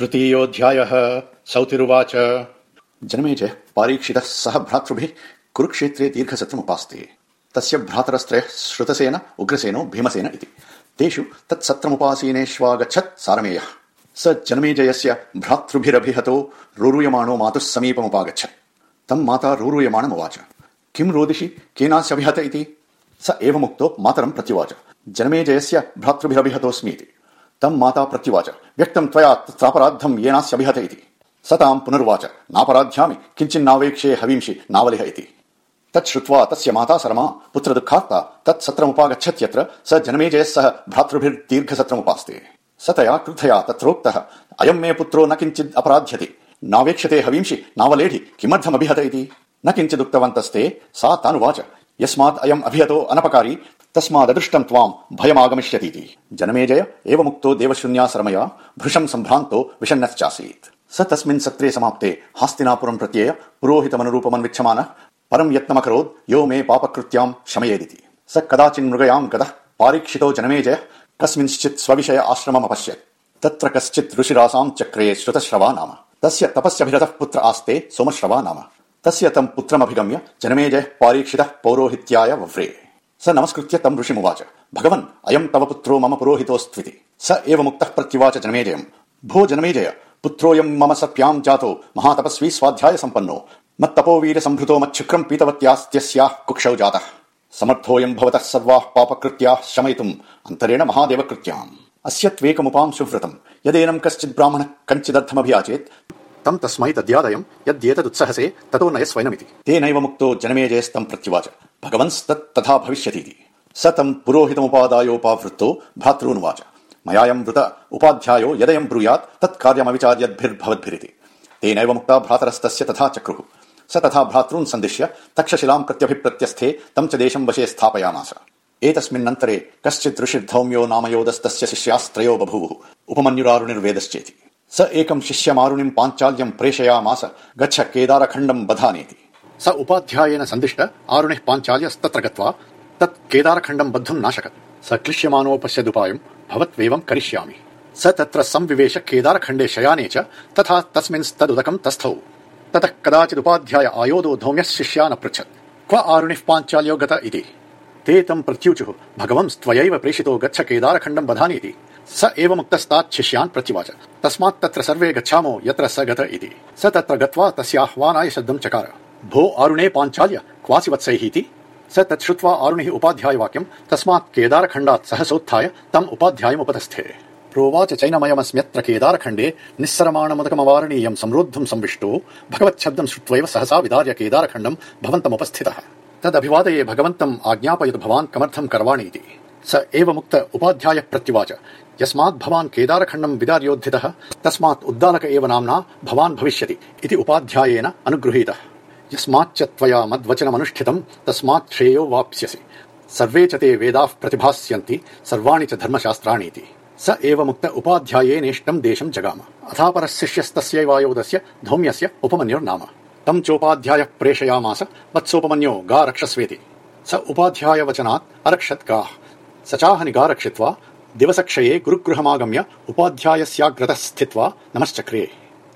तृतीयोऽध्यायः सौतिरुवाच। जनमेजय पारीक्षितः सह भ्रातृभिः कुरुक्षेत्रे दीर्घसत्रमुपास्ते। तस्य भ्रातरस्त्रयः श्रुतसेन उग्रसेनो भीमसेन इति। तेषु तत्सत्रमुपासीनेष्वागच्छत् सारमेयः। स जनमेजयस्य भ्रातृभिरभिहतो रोरूयमाणो मातुः समीपमुपागच्छत्। तम् माता रोरूयमाणमुवाच। किम् रोदिषि केनास्यभिहत इति? स एवमुक्तो मातरम् प्रत्युवाच। जनमेजयस्य भ्रातृभिरभिहतोऽस्मीति तम् माता प्रत्युवाच। व्यक्तम् त्वया तत्रापराद्धम् येनास्यभिहत इति स ताम् पुनर्वाच। नापराध्यामि। किञ्चिन्नावेक्ष्ये हवींषि नावलिह इति। तत् श्रुत्वा तस्य माता सरमा पुत्रदुःखात्ता तत् सत्रमुपागच्छत्यत्र स जनमेजयः सह भ्रातृभिर्दीर्घसत्रमुपास्ते। स तया क्रुद्धया तत्रोक्तः अयम् मे पुत्रो न किञ्चित् अपराध्यति। नावेक्ष्यते हवींषि नावलेढि किमर्थमभिहत इति न किञ्चिदुक्तवन्तस्ते सा तानुवाच। यस्मात् अयम् अभिहतो अनपकारी तस्मादृष्टम् त्वाम् भयमागमिष्यतीति। जनमेजय एवमुक्तो देवशून्यासरमया भृशम् सम्भ्रान्तो विषण्णश्चासीत्। स तस्मिन् सत्रे समाप्ते हास्तिनापुरम् प्रत्यय पुरोहितमनुरूपमन्विच्छमानः परम् यत्नमकरोद् यो मे पापकृत्याम् शमयेदिति। स कदाचिन्मृगयाम् गतः पारीक्षितो जनमेजय कस्मिंश्चित् स्वविषय आश्रममपश्यत् तत्र कश्चित् ऋषिरासाम् चक्रे श्रुतश्रवा नाम तस्य तपस्यभिरतः पुत्र आस्ते सोमश्रवा नाम तस्य तम् पुत्रमभिगम्य जनमेजयः पारीक्षितः पौरोहित्याय वव्रे स नमस्कृत्य तम् ऋषिमुवाच। भगवन् अयम् तव पुत्रो मम पुरोहितोऽस्त्विति। स एवमुक्तः प्रत्युवाच जनमेजयम्। भो जनमेजय पुत्रोऽयम् मम सप्याम् जातो महातपस्वी स्वाध्याय सम्पन्नो। मत्तपोवीर सम्भृतो मच्छुक्रम् पीतवत्यास्त्यस्याः कुक्षौ जातः। समर्थोऽयम् भवतः सर्वाः पापकृत्याः शमयितुम् अन्तरेण महादेवकृत्याम्। अस्य त्वेकमुपाम् सुव्रतम् यदेनम् कश्चित् ब्राह्मणः कञ्चिदर्थमभियाचेत् तम् तस्मै तद्यादयम् यद्येतदुत्सहसे ततो नयस्वैनमिति तेनैव मुक्तो जनमेजयस्तम् प्रत्युवाच। भगवंस्तत् तथा भविष्यतीति। स तम् पुरोहितमुपादायोपावृत्तो भ्रातॄनुवाच। मयायम् वृत उपाध्यायो यदयम् ब्रूयात् तत् कार्यमविचार्यद्भिर्भवद्भिरिति। तेनैव मुक्ता भ्रातरस्तस्य तथा चक्रुः। स तथा भ्रातॄन् सन्दिश्य तक्षशिलाम् प्रत्यभिप्रत्यस्थे तम् च देशम् वशे स्थापयामास। एतस्मिन्नन्तरे कश्चित् ऋषिर्धौम्यो नामयोदस्तस्य शिष्यास्त्रयो बभूवुः। उपमन्युरारुणिर्वेदश्चेति स एकम् शिष्यमारुणिम् पाञ्चाल्यम् प्रेषयामास, गच्छ केदारखण्डम् बधानेति। स उपाध्यायेन सन्दिष्ट आरुणिः पाञ्चाल्यस्तत्र गत्वा, तत् केदारखण्डम् बद्धुम् नाशकत्। स क्लिश्यमानोपश्यदुपायम् भवत्वेवम् करिष्यामि। स तत्र संविवेश केदारखण्डे शयाने च, तथा तस्मिंस्तदुदकम् तस्थौ। ततः कदाचिदुपाध्याय आयोदो धौम्यः शिष्यान् अपृच्छत् क्व आरुणिः पाञ्चाल्यो गत इति? ते तम् प्रत्यूचुः, भगवंस्त्वयैव प्रेषितो गच्छ केदारखण्डम् बधानीति। स एवमुक्तस्तात् शिष्यान् प्रत्युवाच तस्मात् तत्र सर्वे गच्छामो यत्र स गत इति। स तत्र गत्वा तस्याह्वानाय शब्दम् चकार। भो आरुणे पाञ्चाल्य क्वासि वत्सैहीति स तत् श्रुत्वा आरुणिः उपाध्यायवाक्यम् तस्मात् केदारखण्डात् सहसोत्थाय तम् उपाध्यायमुपतस्थे। प्रोवाच चैनमयमस्म्यत्र केदारखण्डे निःसरमाणमुदकमवारणीयम् संरोद्धुम् संविष्टो भगवच्छब्दम् श्रुत्वैव सहसा विदार्य केदारखण्डम् भवन्तमुपस्थितः। तदभिवादये भगवन्तम् आज्ञापयतु भवान् कमर्थम् करवाणीति। स एवमुक्त उपाध्यायः प्रत्युवाच यस्मात् भवान् केदारखण्डम् विदार्योद्धितः, तस्मात् उद्दालक एव नाम्ना भवान् भविष्यति इति उपाध्यायेन अनुगृहीतः। यस्माच्च त्वया मद्वचनमनुष्ठितम् तस्मात् श्रेयो वाप्स्यसि। सर्वे च ते वेदाः प्रतिभास्यन्ति, सर्वाणि च धर्मशास्त्राणीति। स एवमुक्त उपाध्यायेनेष्टम् देशम् जगाम। अथापरः शिष्यस्तस्यैवायोधस्य धौम्यस्य उपमन्युर्नाम। तम् चोपाध्यायः प्रेषयामास, वत्सोपमन्यो गा रक्षस्वेति। स उपाध्यायवचनात् अरक्षत् गाः स चाहनि गा रक्षित्वा दिवसक्षये गुरुगृहमागम्य उपाध्यायस्याग्रतः स्थित्वा नमश्चक्रे।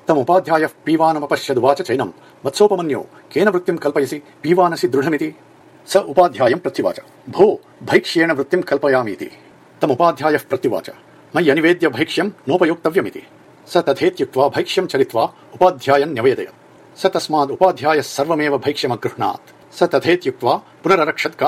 तमुपाध्यायः पीवानमपश्यदुवाच चैनम्। वत्सोपमन्यो, केन वृत्तिम् कल्पयसि? पीवानसि दृढमिति। स उपाध्यायम् प्रत्युवाच। भो, भैक्ष्येण वृत्तिम् कल्पयामीति। तमुपाध्यायः प्रत्युवाच। मय्यनिवेद्य भैक्ष्यम् नोपयोक्तव्यमिति। स तथेत्युक्त्वा भैक्ष्यम् चलित्वा उपाध्यायम् न्यवेदयत् स तस्माद् उपाध्यायः सर्वमेव भैक्ष्यमगृह्णात्। स तथेत्युक्त्वा पुनररक्षत्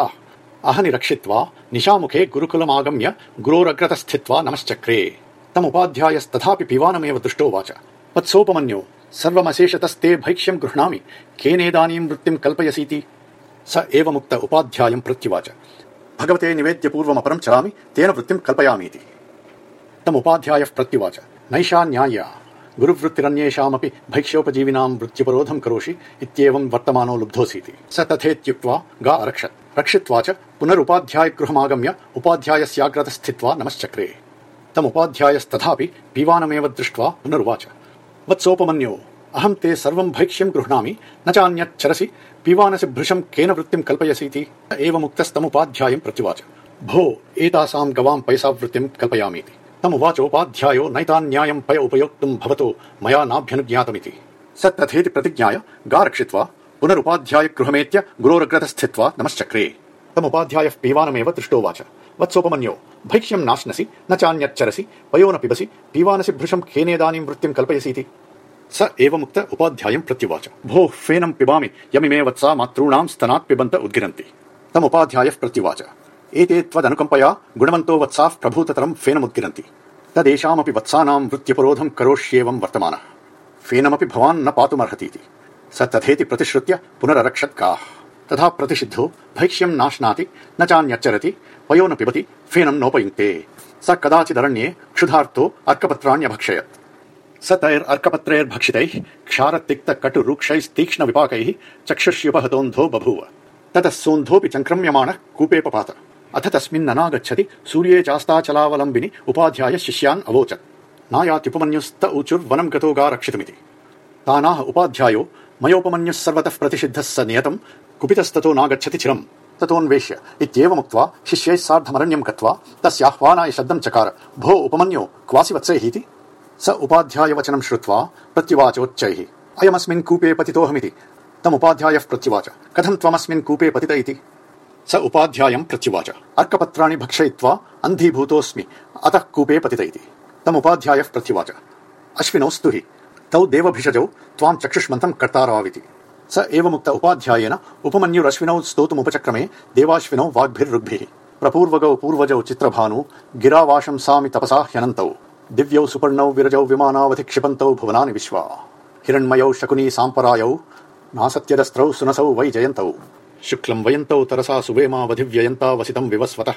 गाः अहनि रक्षित्वा निशामुखे गुरुकुलमागम्य गुरोरग्रतस्थित्वा नमश्चक्रे। तमुपाध्यायस्तथापि पिबानमेव दृष्टोवाच। वत्सोपमन्यो सर्वमशेषतस्ते भैक्ष्यम् गृह्णामि। केनेदानीम् वृत्तिम् कल्पयसीति? स एवमुक्त उपाध्यायम् प्रत्युवाच। भगवते निवेद्य पूर्वमपरम् चरामि, तेन वृत्तिम् कल्पयामीति। तमुपाध्यायः प्रत्युवाच। नैषा न्याय्या। गुरुवृत्तिरन्येषामपि भैक्ष्योपजीविनाम् वृत्त्युपरोधम् करोषि इत्येवम् वर्तमानो लुब्धोऽसीति। स तथेत्युक्त्वा गा अरक्षत्। रक्षित्वा च पुनरुपाध्यायगृहमागम्य उपाध्यायस्याग्रतः स्थित्वा नमश्चक्रे। तमुपाध्यायस्तथापि पीवानमेव दृष्ट्वा पुनरुवाच। वत्सोपमन्यो अहम् ते सर्वम् भैक्ष्यम् गृह्णामि, न चान्यच्चरसि पीवानसि भृशम् केन वृत्तिम् कल्पयसीति एवमुक्तस्तमुपाध्यायम् प्रत्युवाच। भो एतासाम् गवाम् पैसावृत्तिम् कल्पयामीति। तमुवाचोपाध्यायो नैतान्यायम् पय उपयोक्तुम् भवतो मया नाभ्यनुज्ञातमिति। स तथेति प्रतिज्ञाय गारक्षित्वा पुनरुपाध्याय गृहमेत्य गुरोरग्रत स्थित्वा नमश्चक्रे। तमुपाध्यायः पीवानमेव दृष्टोवाच। वत्सोपमन्यो भैक्ष्यम् नाश्नसि, न चान्यच्चरसि पयो न पिबसि पीवानसि भृशम् खेनेदानीं वृत्तिम् कल्पयसीति। स एवमुक्त उपाध्यायम् प्रत्युवाच। भोः फेनम् पिबामि, यमिमे वत्सा मातॄणाम् स्तनात् पिबन्त उद्गिरन्ति। तमुपाध्यायः प्रत्युवाच। एते त्वदनुकम्पया गुणवन्तो वत्साः प्रभूततरम् फेनमुद्गिरन्ति। तदेषामपि वत्सानाम् वृत्त्यपरोधम् करोष्येवम् वर्तमानः। फेनमपि भवान् न पातुमर्हतीति। स तथेति प्रतिश्रुत्य पुनररक्षत्काः। तथा प्रतिषिद्धो भैक्ष्यम् नाश्नाति, न चान्यच्चरति पयो न पिबति फेनम् नोपयुङ्क्ते। स कदाचिदरण्ये क्षुधार्थो अर्कपत्राण्यभक्षयत्। स तैरर्कपत्रैर्भक्षितैः क्षारतिक्त कटुरूक्षैस्तीक्ष्ण विपाकैः चक्षुष्युपहतोऽन्धो बभूव। ततः सोऽन्धोऽपि चङ्क्रम्यमाणः कूपेपपात। अथ तस्मिन्ननागच्छति सूर्ये चास्ताचलावलम्बिनि उपाध्याय शिष्यान् अवोचत्। नायात्युपमन्युस्त ऊचुर्वनम् गतो तानाह उपाध्यायो मयोपमन्युः सर्वतः प्रतिषिद्धः स नियतम्, कुपितस्ततो नागच्छति चिरम्। ततोऽन्वेष्य, इत्येवमुक्त्वा शिष्यैः सार्धमरण्यम् गत्वा तस्याह्वानाय शब्दम् चकार, भो उपमन्यो क्वासि वत्सैहीति स उपाध्याय वचनम् श्रुत्वा प्रत्युवाचोच्चैः अयमस्मिन् कूपे पतितोऽहमिति। तमुपाध्यायः प्रत्युवाच कथम् त्वमस्मिन् कूपे पतित इति स उपाध्यायम् प्रत्युवाच अर्कपत्राणि भक्षयित्वा अन्धीभूतोऽस्मि। अतः कूपे पतित इति तमुपाध्यायः प्रत्युवाच अश्विनौ हि तौ देवभिषजौ त्वाम् चक्षुष्मन्तम् कर्ताराविति। स एवमुक्त उपाध्यायेन उपमन्युरश्विनौ स्तोतुमुपचक्रमे देवाश्विनौ वाग्भिर्ऋग्भिः प्रपूर्वगौ पूर्वजौ चित्रभानु गिरावाशंसामि तपसा ह्यनन्तौ। दिव्यौ सुपर्णौ विरजौ विमानावधिक्षिपन्तौ भुवनानि विश्वा। हिरण्मयौ शकुनी साम्परायौ नासत्यदस्त्रौ सुनसौ वै जयन्तौ। शुक्लम् वयन्तौ तरसा सुवेमावधिव्ययन्ता वसितम् विवस्वतः।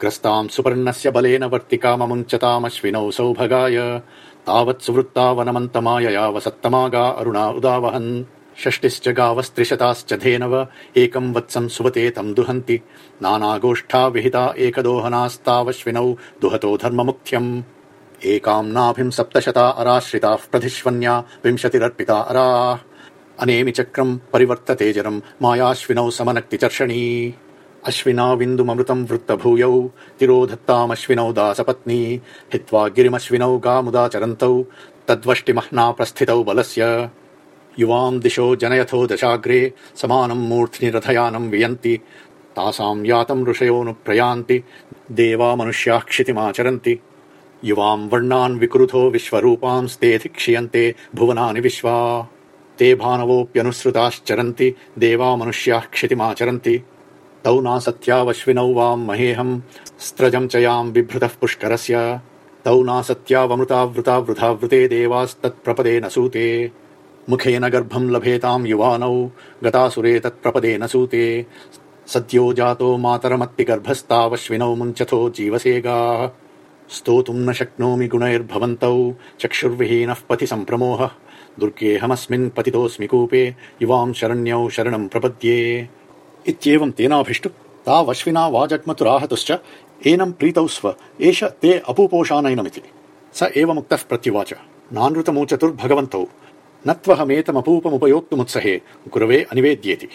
ग्रस्ताम् सुपर्णस्य बलेन वर्तिकाममुञ्चतामश्विनौ सौभगाय। तावत् वसत्तमागा अरुणा उदावहन्। षष्टिश्च गावस्त्रिशताश्च धेनव एकम् वत्सम् सुवते तम् दुहन्ति। नानागोष्ठा विहिता एकदोहनास्तावश्विनौ दुहतो धर्ममुख्यम्। एकाम् नाभिम् सप्तशता अराश्रिताः प्रधिष्वन्या विंशतिरर्पिता अराः। अनेमि चक्रम् परिवर्तते जरम् मायाश्विनौ समनक्ति चर्षणी अश्विना विन्दुममृतम् वृत्तभूयौ तिरोधत्तामश्विनौ दासपत्नी हित्वा गिरिमश्विनौ गामुदाचरन्तौ तद्वष्टिमह्ना प्रस्थितौ बलस्य। युवाम् दिशो जनयथो दशाग्रे समानम् मूर्ध्नि रथयानम् वियन्ति तासाम् यातम् ऋषयोऽनुप्रयान्ति देवा मनुष्याः क्षितिमाचरन्ति। युवाम् वर्णान् विकृथो विश्वरूपांस्तेऽधि क्षीयन्ते भुवनानि विश्वा। ते भानवोऽप्यनुसृताश्चरन्ति, देवा मनुष्याः क्षितिमाचरन्ति। तौ नासत्यावश्विनौ वाम् महेहम् स्त्रजम् च याम् बिभृतः पुष्करस्य। तौ नासत्यावमृतावृता वृथा वृते देवास्तत्प्रपदे न सूते। मुखेन गर्भम् लभेताम् युवानौ, गतासुरे तत्प्रपदे न सूते। सद्यो जातो मातरमत्ति गर्भस्तावश्विनौ मुञ्चथो जीवसेगाः। स्तोतुम् न शक्नोमि गुणैर्भवन्तौ, चक्षुर्विहीनः पथि सम्प्रमोहः दुर्गेऽहमस्मिन् पतितोऽस्मि कूपे युवाम् शरण्यौ शरणम् प्रपद्ये। इत्येवम् तेनाभिष्टु तावश्विना वाजग्मतुराहतुश्च एनम् प्रीतौ स्व। एष ते अपूपोषानैनमिति। स एवमुक्तः प्रत्युवाच। नानृतमूचतुर्भगवन्तौ। न त्वहमेतमपूपमुपयोक्तुमुत्सहे गुरवे अनिवेद्येति।